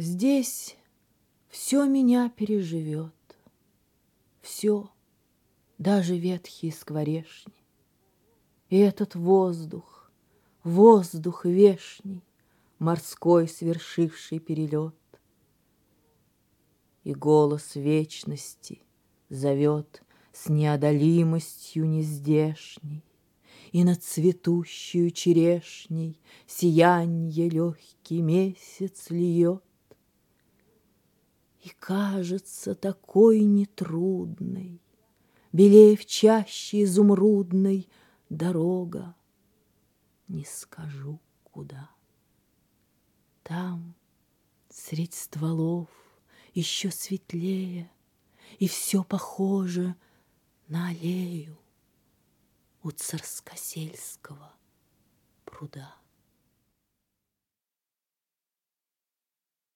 Здесь все меня переживет, все, даже ветхие скворешни. И этот воздух, воздух вешний, Морской свершивший перелет. И голос вечности зовет С неодолимостью нездешней, И над цветущую черешней Сиянье легкий месяц льет. Кажется такой нетрудной, Белее в чаще изумрудной Дорога, не скажу куда. Там, средь стволов, еще светлее, И все похоже на аллею У царскосельского пруда.